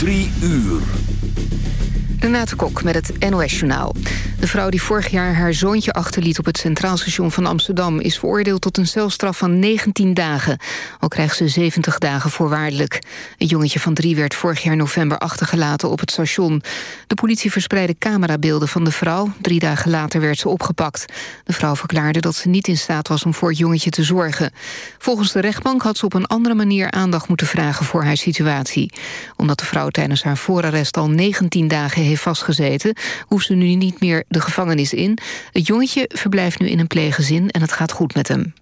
Drie uur. Renate Kok met het NOS Journaal. De vrouw die vorig jaar haar zoontje achterliet op het Centraal Station van Amsterdam... is veroordeeld tot een celstraf van 19 dagen. Al krijgt ze 70 dagen voorwaardelijk. Een jongetje van drie werd vorig jaar november achtergelaten op het station. De politie verspreidde camerabeelden van de vrouw. Drie dagen later werd ze opgepakt. De vrouw verklaarde dat ze niet in staat was om voor het jongetje te zorgen. Volgens de rechtbank had ze op een andere manier aandacht moeten vragen... voor haar situatie. Omdat de vrouw tijdens haar voorarrest al 19 dagen heeft vastgezeten... hoeft ze nu niet meer de gevangenis in. Het jongetje verblijft nu in een pleeggezin en het gaat goed met hem.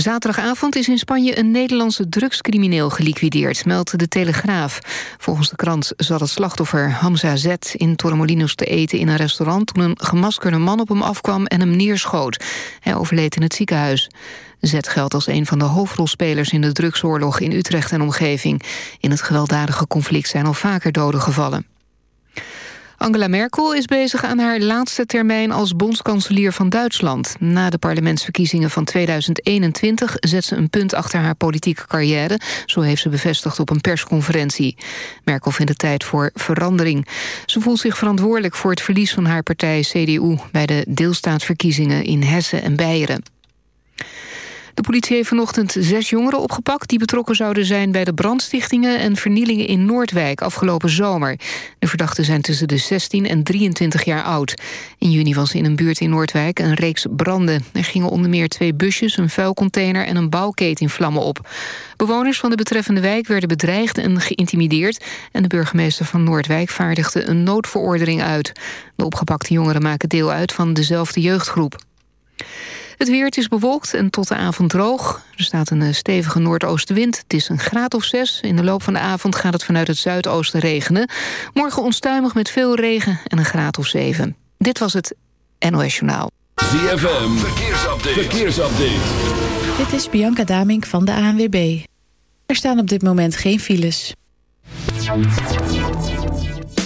Zaterdagavond is in Spanje een Nederlandse drugscrimineel geliquideerd, meldt de Telegraaf. Volgens de krant zat het slachtoffer Hamza Z in Torremolinos te eten in een restaurant toen een gemaskerde man op hem afkwam en hem neerschoot. Hij overleed in het ziekenhuis. Z geldt als een van de hoofdrolspelers in de drugsoorlog in Utrecht en omgeving. In het gewelddadige conflict zijn al vaker doden gevallen. Angela Merkel is bezig aan haar laatste termijn als bondskanselier van Duitsland. Na de parlementsverkiezingen van 2021 zet ze een punt achter haar politieke carrière. Zo heeft ze bevestigd op een persconferentie. Merkel vindt het tijd voor verandering. Ze voelt zich verantwoordelijk voor het verlies van haar partij CDU... bij de deelstaatverkiezingen in Hessen en Beieren. De politie heeft vanochtend zes jongeren opgepakt... die betrokken zouden zijn bij de brandstichtingen en vernielingen in Noordwijk afgelopen zomer. De verdachten zijn tussen de 16 en 23 jaar oud. In juni was in een buurt in Noordwijk een reeks branden. Er gingen onder meer twee busjes, een vuilcontainer en een bouwketen in vlammen op. Bewoners van de betreffende wijk werden bedreigd en geïntimideerd... en de burgemeester van Noordwijk vaardigde een noodverordening uit. De opgepakte jongeren maken deel uit van dezelfde jeugdgroep. Het weer is bewolkt en tot de avond droog. Er staat een eh, stevige noordoostenwind. Het is een graad of zes. In de loop van de avond gaat het vanuit het zuidoosten regenen. Morgen onstuimig met veel regen en een graad of zeven. Dit was het NOS Journaal. ZFM, verkeersupdate. verkeersupdate. Dit is Bianca Damink van de ANWB. Er staan op dit moment geen files.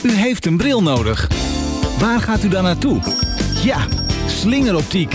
U heeft een bril nodig. Waar gaat u dan naartoe? Ja, slingeroptiek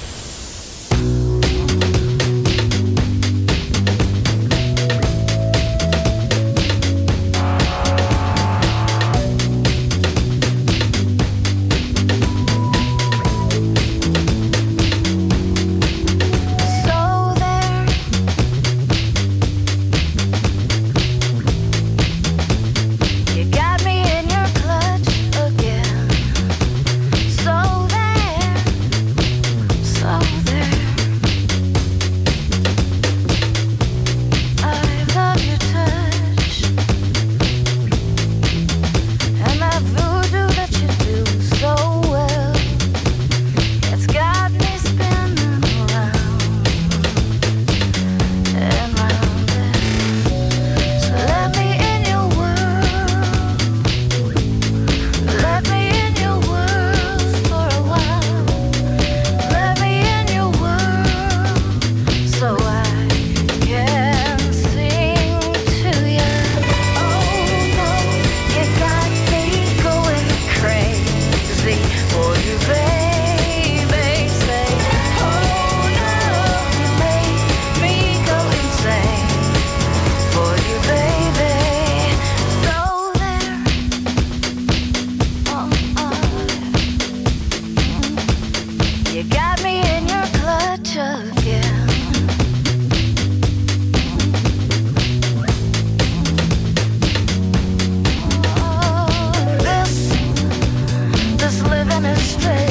straight.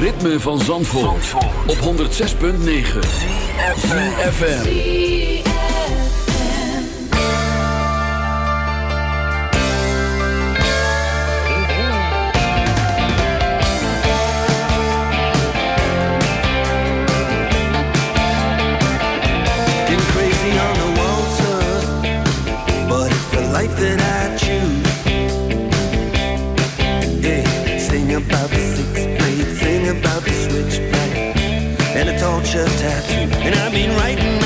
ritme van Zandvoort, op 106.9 CFFM Life that picture tattoo. And I've been writing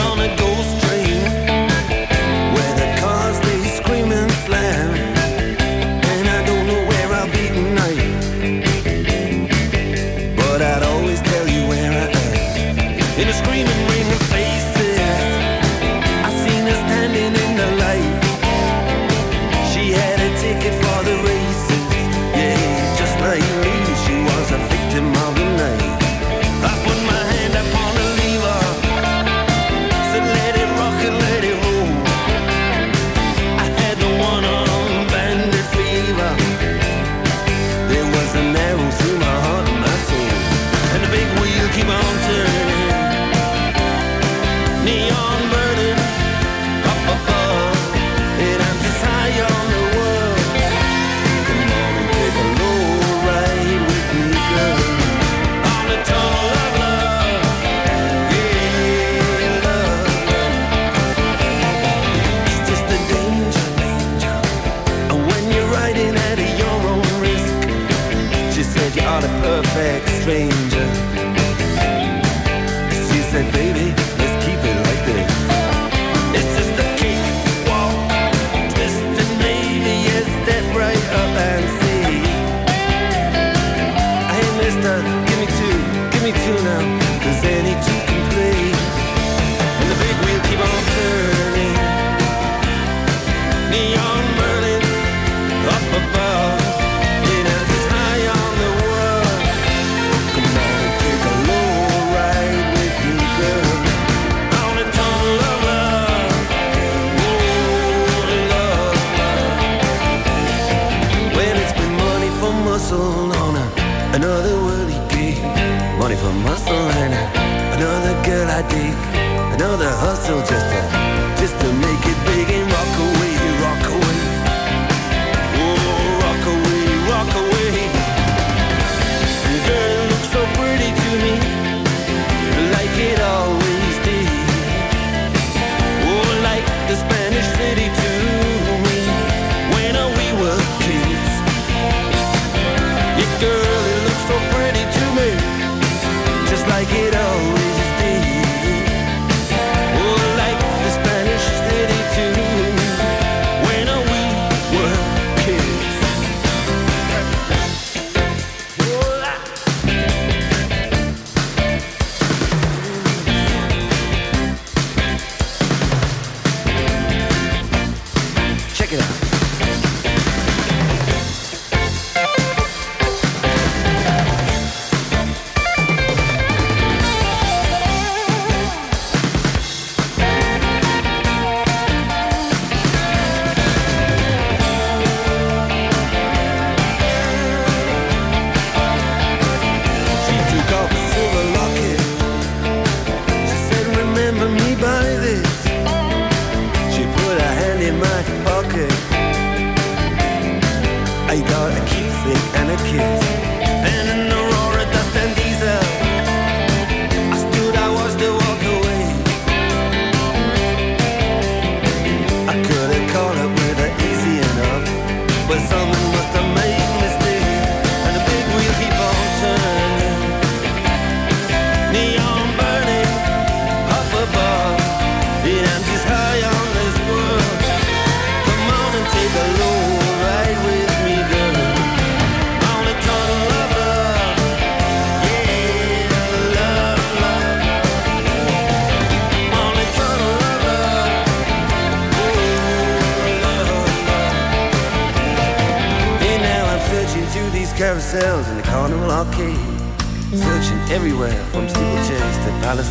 still just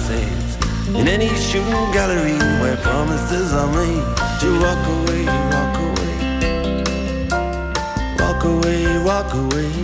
in any shooting gallery where promises are made to walk away, walk away, walk away, walk away.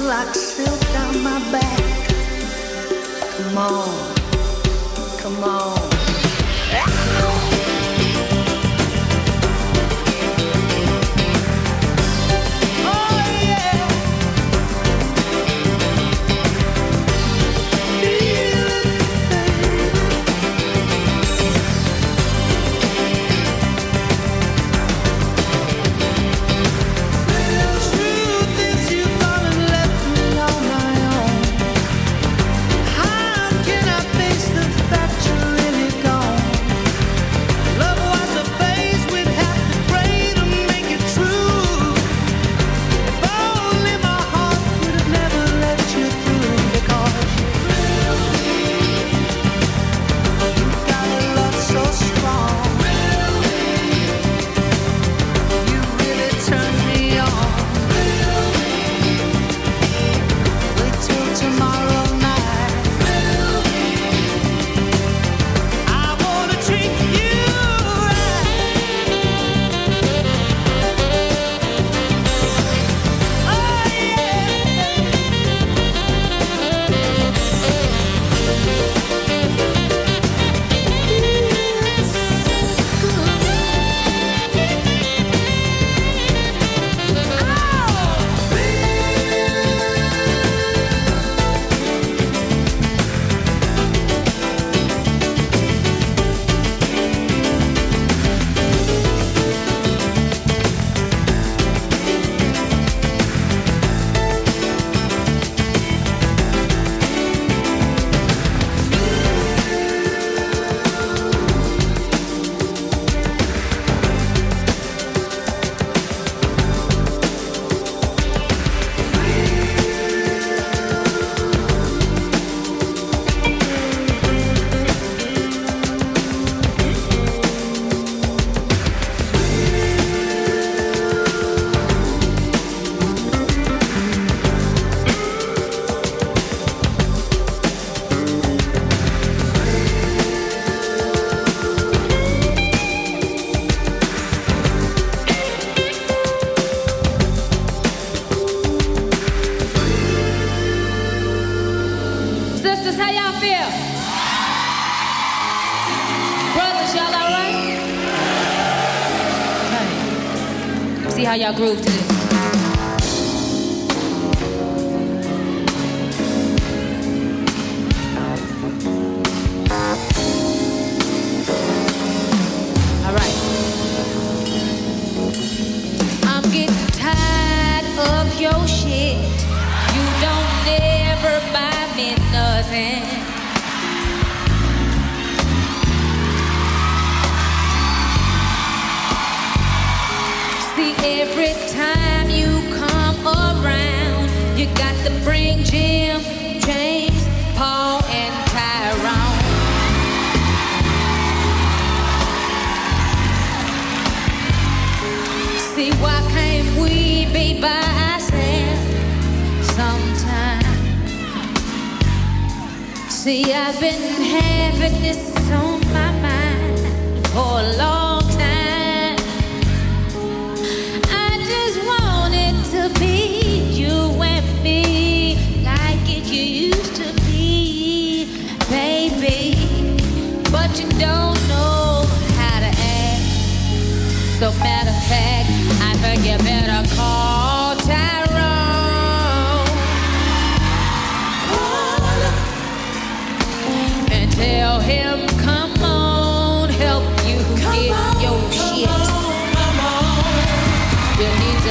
like silk my back. Come on, come on. groove.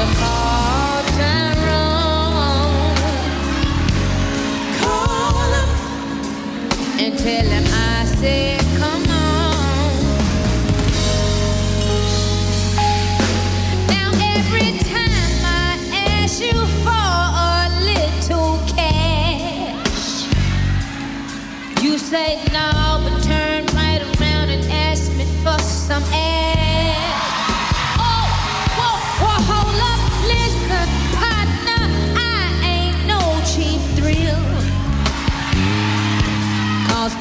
your heart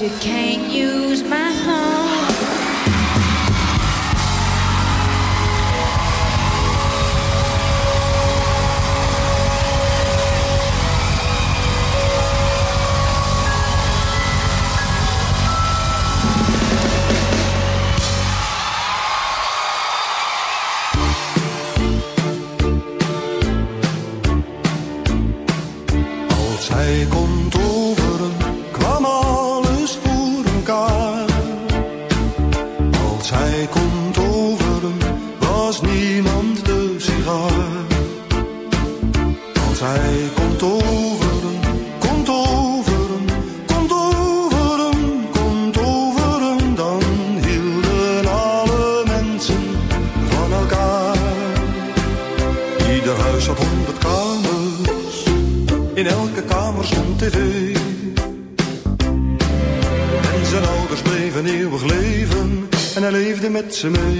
you can't use my to me.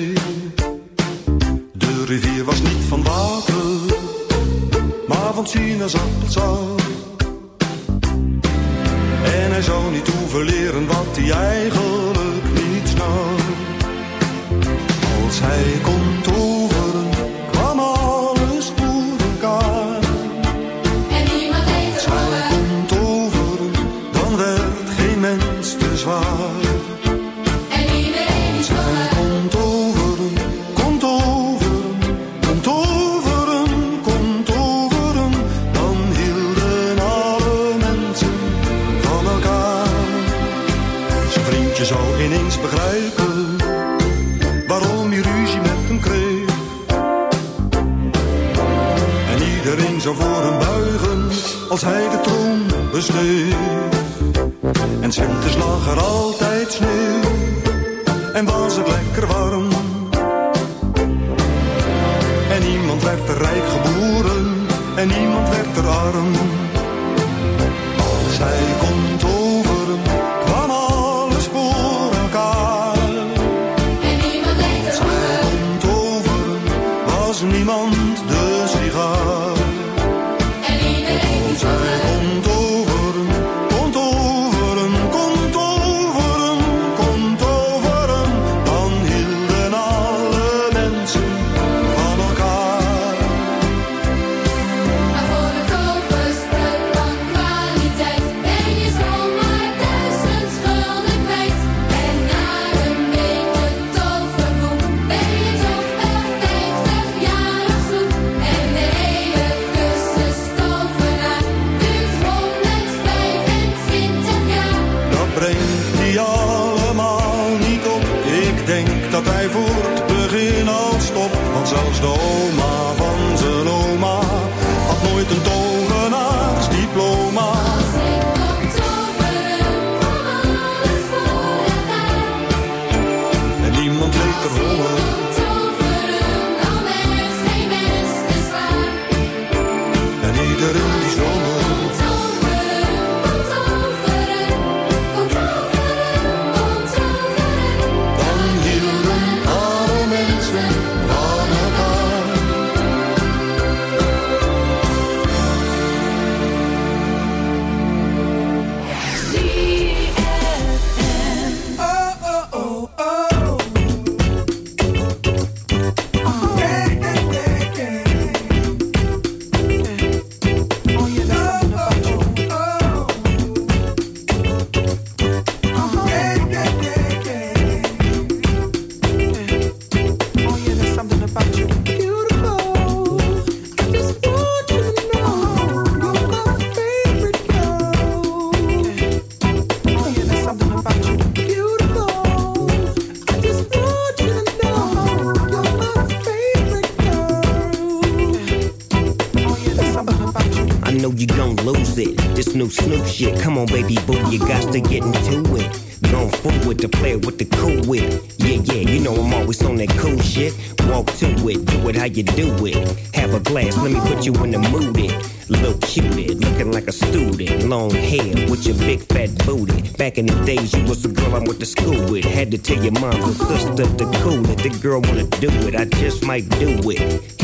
begrijpen waarom je ruzie met hem kreeg. En iedereen zou voor hem buigen als hij de troon besteed, En winters lag er altijd sneeuw en was het lekker warm. En niemand werd er rijk geboren en niemand werd er arm. Als to get into it. Going forward to play with the cool wit. Yeah, yeah, you know I'm always on that cool shit. Walk to it, do it how you do it. Have a glass, let me put you in the mood. It. Little cutie, looking like a student. Long hair with your big fat booty. Back in the days, you was the girl I went to school with. Had to tell your mom and sister to cool it. The girl wanna do it, I just might do it.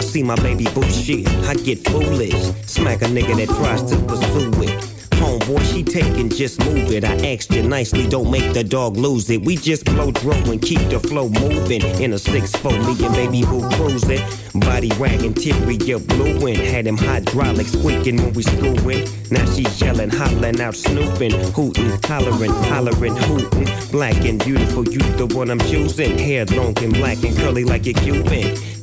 I see my baby boo shit, I get foolish. Smack a nigga that tries to pursue it. Homeboy, she taking, just move it. I asked you nicely, don't make the dog lose it. We just blow throw and keep the flow moving. In a 6-4, me and baby boo cruising. Body wagging, teary, up blueing. Had him hydraulics squeaking when we screwing. Now she yelling, hollering out, snooping, hooting, hollering, hollering, hooting. Black and beautiful, you the one I'm choosing. Hair long and black and curly like a Cuban.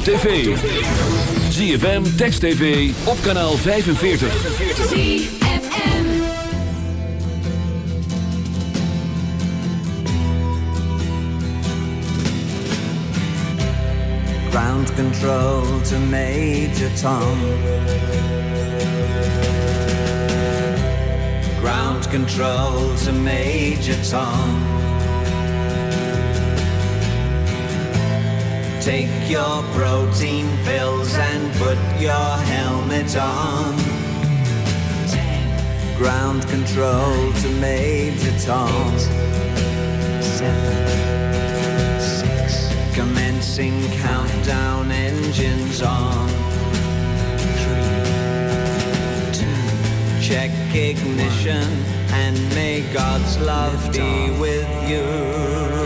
Op tv. ZFM, Text TV, op kanaal 45. Ground control to Major Tom. Ground control to Major Tom. Take your protein pills and put your helmet on. Ground control to Major Tom. Seven, six, commencing countdown engines on. Three, two, check ignition and may God's love be with you.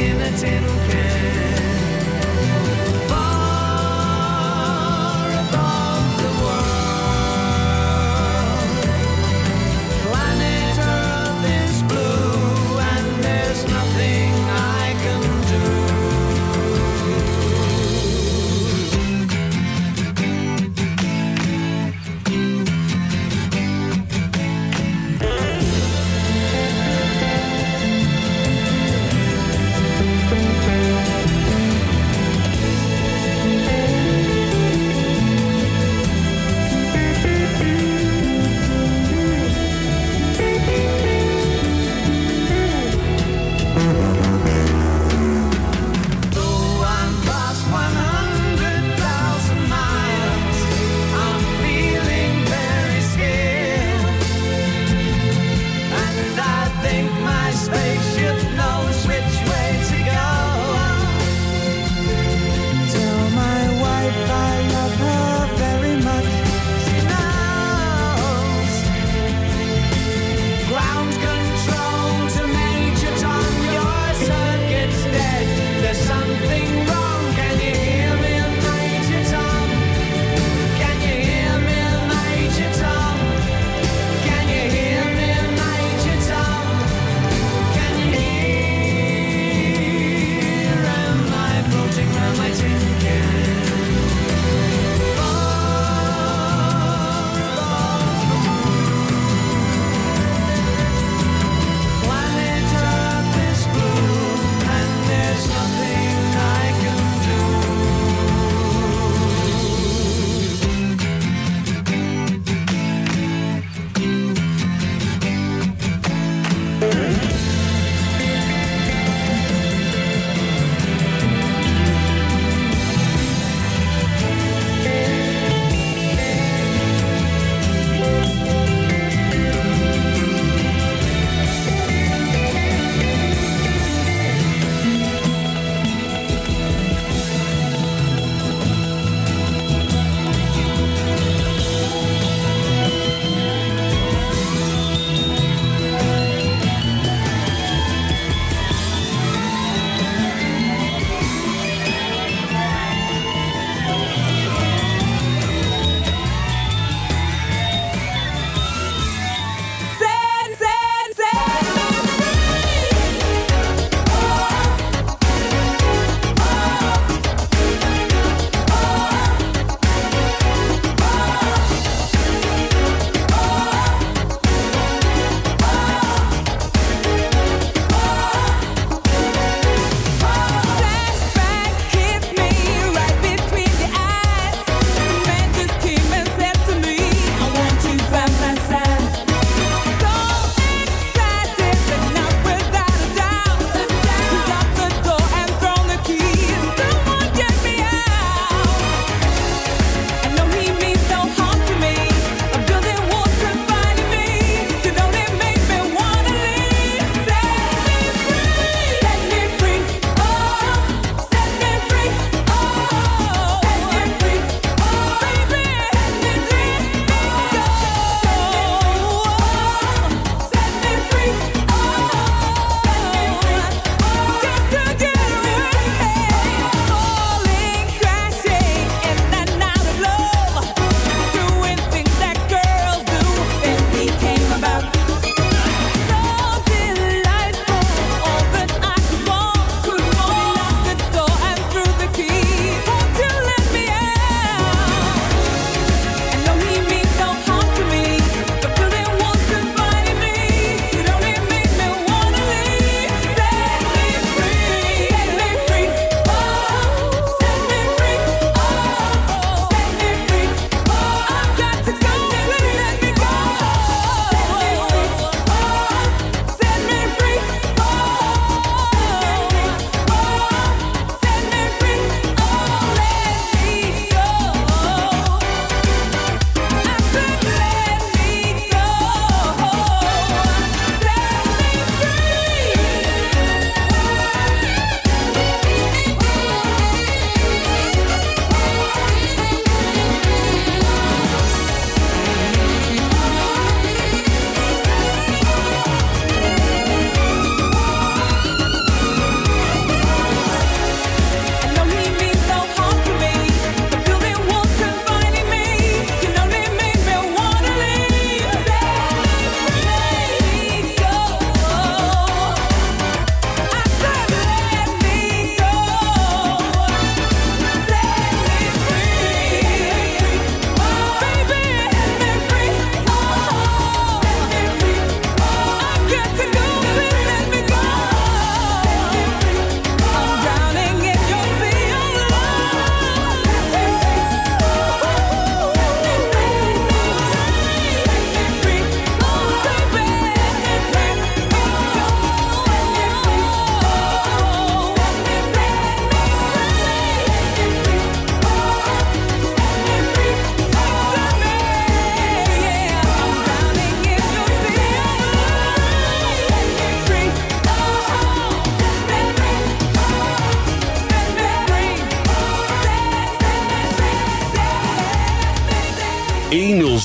In a tin can.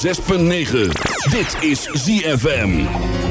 106.9. Dit is ZFM.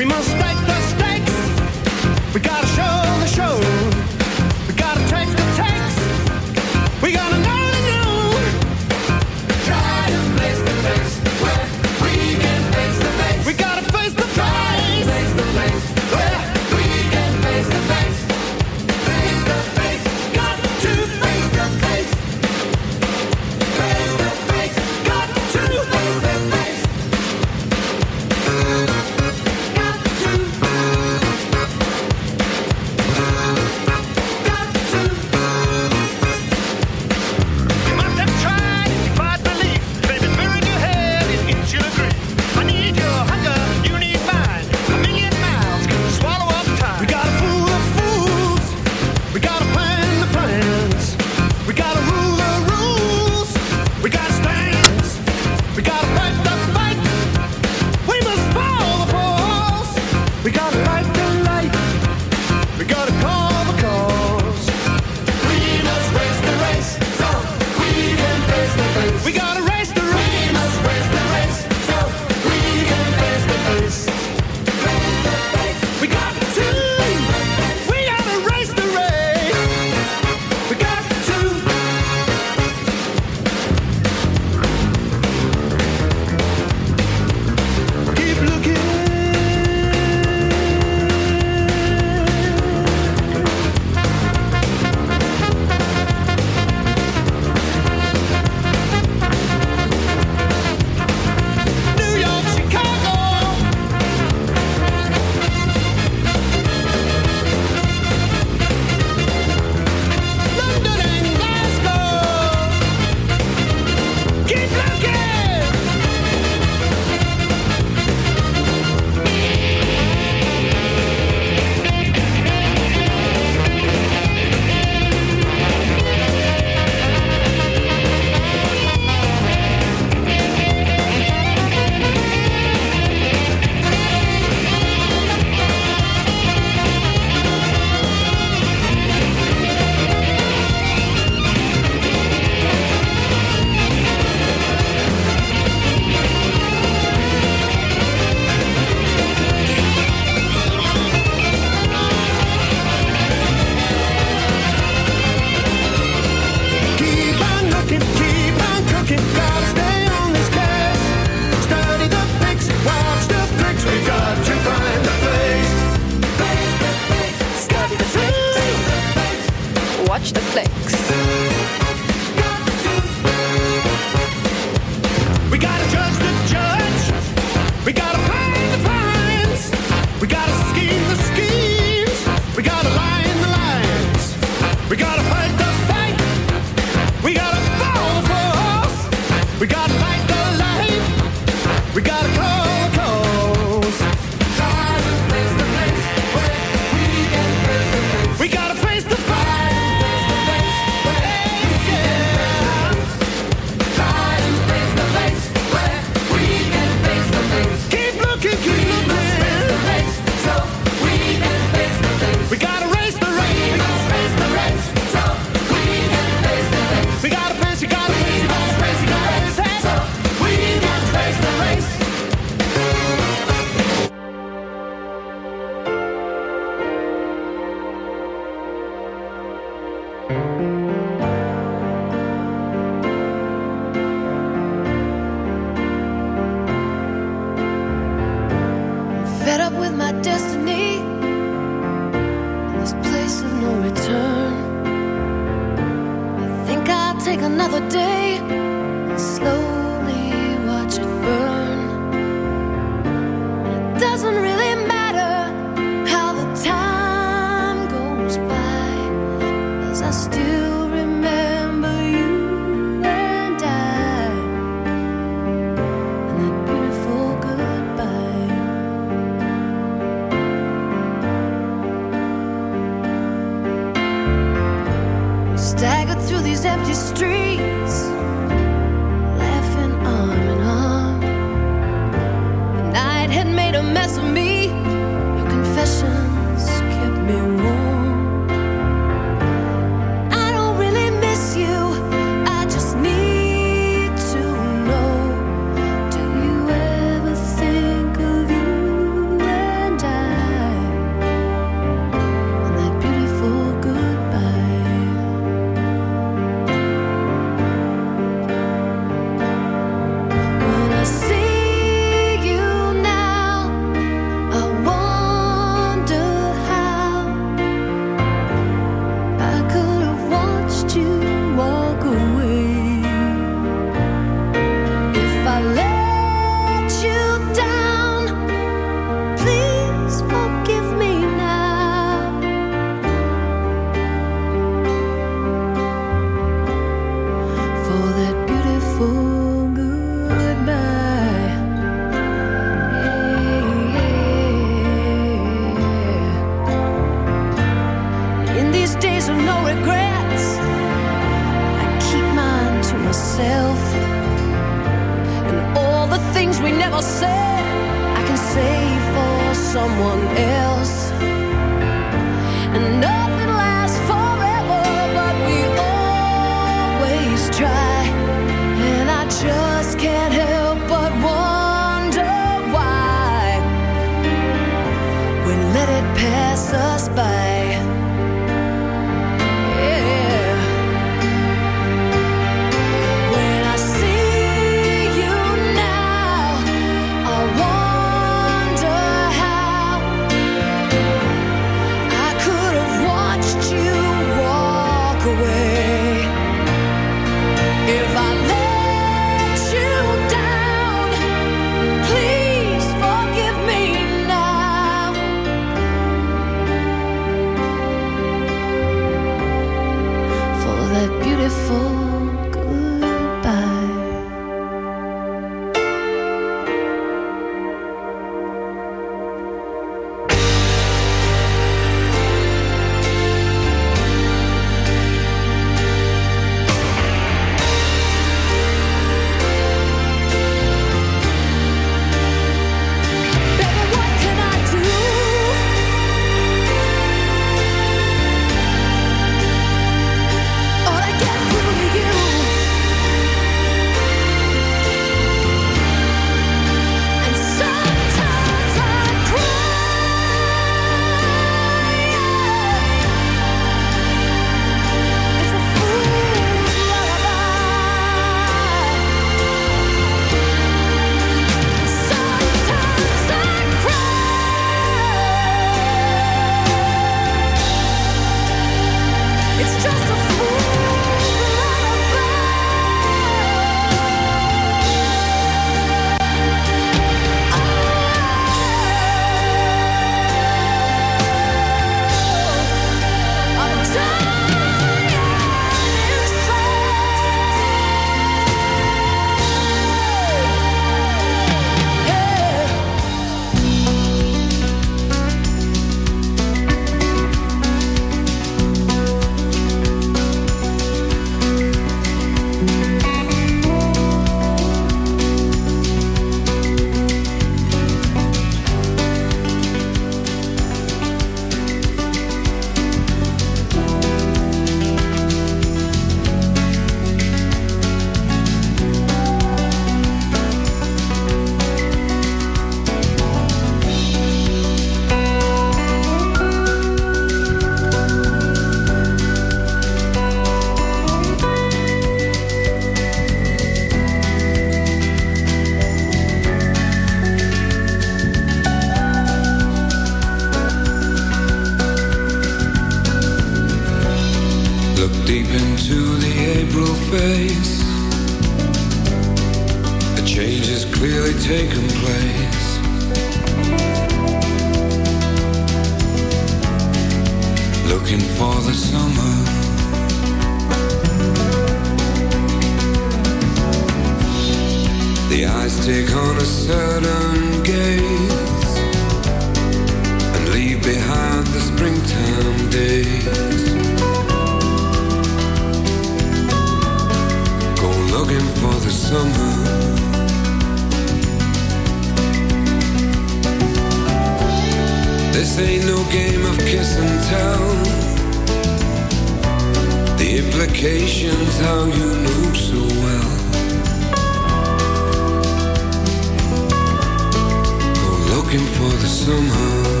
somehow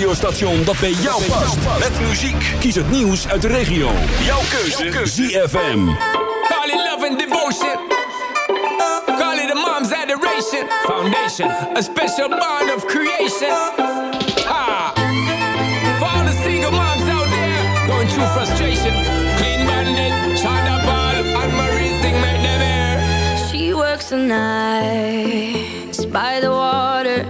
Radiostation dat bij jou past. Met muziek. Kies het nieuws uit de regio. Jouw keuze. ZFM. Call it love and devotion. Call it a mom's adoration. Foundation, a special bond of creation. Ha! For all the single moms out there going through frustration. Clean bandit, China ball, and Marie thing make them air. She works the nights by the water.